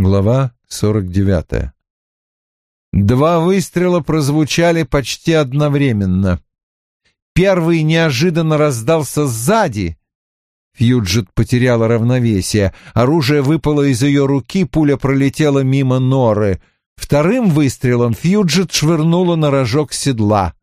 Глава 49. Два выстрела прозвучали почти одновременно. Первый неожиданно раздался сзади. Фьюджет потеряла равновесие. Оружие выпало из ее руки, пуля пролетела мимо норы. Вторым выстрелом Фьюджет швырнула на рожок седла.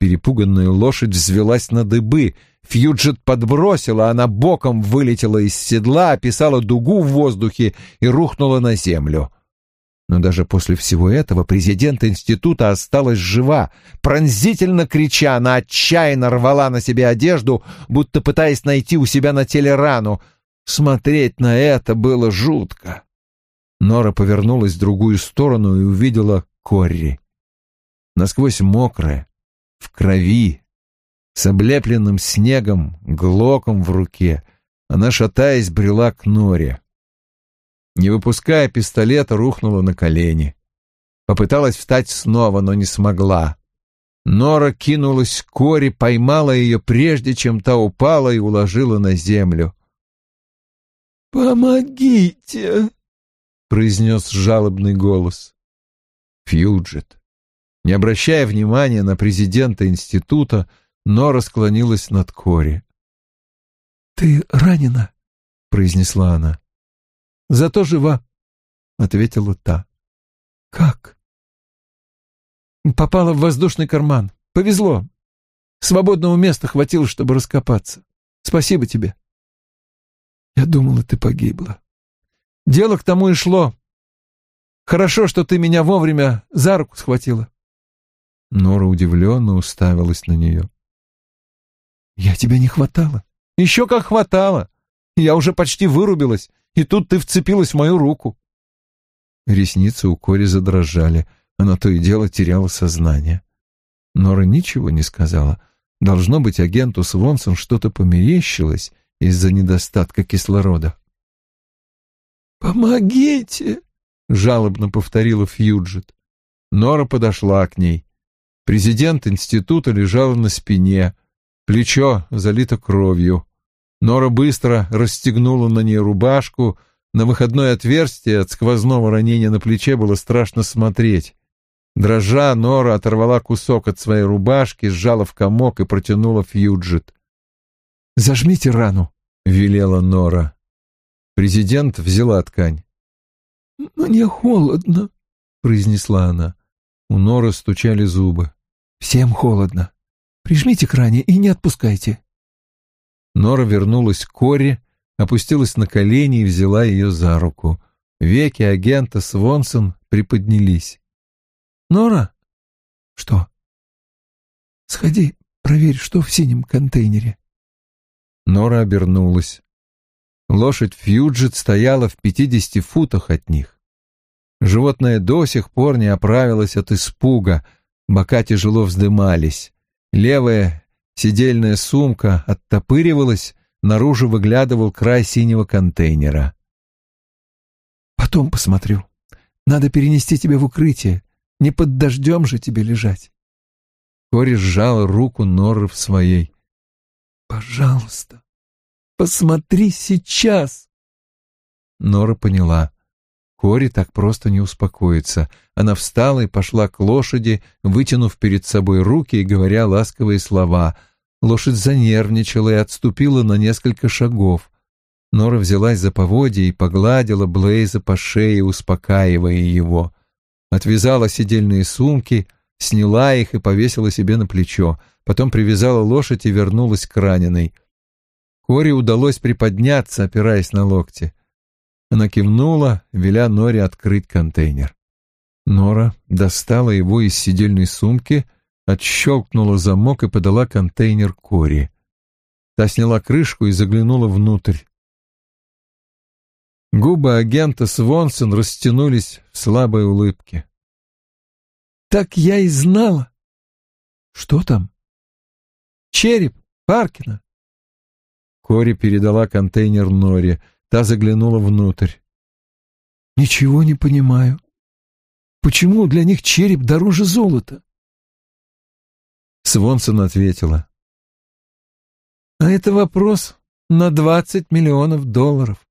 Перепуганная лошадь взвелась на дыбы. Фьюджет подбросила, она боком вылетела из седла, описала дугу в воздухе и рухнула на землю. Но даже после всего этого президент института осталась жива. Пронзительно крича, она отчаянно рвала на себе одежду, будто пытаясь найти у себя на теле рану. Смотреть на это было жутко. Нора повернулась в другую сторону и увидела Корри. Насквозь мокрая, в крови, с облепленным снегом, глоком в руке, она, шатаясь, брела к норе. Не выпуская пистолета, рухнула на колени. Попыталась встать снова, но не смогла. Нора кинулась к Коре, поймала ее, прежде чем та упала и уложила на землю. «Помогите!» — произнес жалобный голос. Фьюджет. Не обращая внимания на президента института, Нора склонилась над Кори. «Ты ранена?» — произнесла она. «Зато жива», — ответила та. «Как?» «Попала в воздушный карман. Повезло. Свободного места хватило, чтобы раскопаться. Спасибо тебе». «Я думала, ты погибла». «Дело к тому и шло. Хорошо, что ты меня вовремя за руку схватила». Нора удивленно уставилась на нее. «Я тебя не хватало?» «Еще как хватало. Я уже почти вырубилась, и тут ты вцепилась в мою руку». Ресницы у Кори задрожали, она то и дело теряла сознание. Нора ничего не сказала. Должно быть, агенту Свонсон что-то померещилось из-за недостатка кислорода. «Помогите!» — жалобно повторила Фьюджет. Нора подошла к ней. Президент института лежал на спине, плечо залито кровью. Нора быстро расстегнула на ней рубашку, на выходное отверстие от сквозного ранения на плече было страшно смотреть. Дрожа, Нора оторвала кусок от своей рубашки, сжала в комок и протянула Фьюджет. «Зажмите рану», — велела Нора. Президент взяла ткань. «Мне холодно», — произнесла она. У Норы стучали зубы. Всем холодно. Прижмите к ране и не отпускайте. Нора вернулась к Коре, опустилась на колени и взяла ее за руку. Веки агента Свонсон приподнялись. «Нора?» «Что?» «Сходи, проверь, что в синем контейнере». Нора обернулась. Лошадь Фьюджет стояла в пятидесяти футах от них. Животное до сих пор не оправилось от испуга — Бока тяжело вздымались. Левая сидельная сумка оттопыривалась, наружу выглядывал край синего контейнера. «Потом посмотрю. Надо перенести тебя в укрытие. Не под дождем же тебе лежать». Кори сжал руку Норры в своей. «Пожалуйста, посмотри сейчас!» Нора поняла. Кори так просто не успокоится. Она встала и пошла к лошади, вытянув перед собой руки и говоря ласковые слова. Лошадь занервничала и отступила на несколько шагов. Нора взялась за поводья и погладила Блейза по шее, успокаивая его. Отвязала сидельные сумки, сняла их и повесила себе на плечо. Потом привязала лошадь и вернулась к раненой. Кори удалось приподняться, опираясь на локти. Она кивнула, веля Норе открыть контейнер. Нора достала его из сидельной сумки, отщелкнула замок и подала контейнер Кори. Та сняла крышку и заглянула внутрь. Губы агента Свонсон растянулись в слабой улыбке. «Так я и знала!» «Что там?» «Череп Паркина!» Кори передала контейнер Норе. Та заглянула внутрь. «Ничего не понимаю. Почему для них череп дороже золота?» Свонсон ответила. «А это вопрос на двадцать миллионов долларов.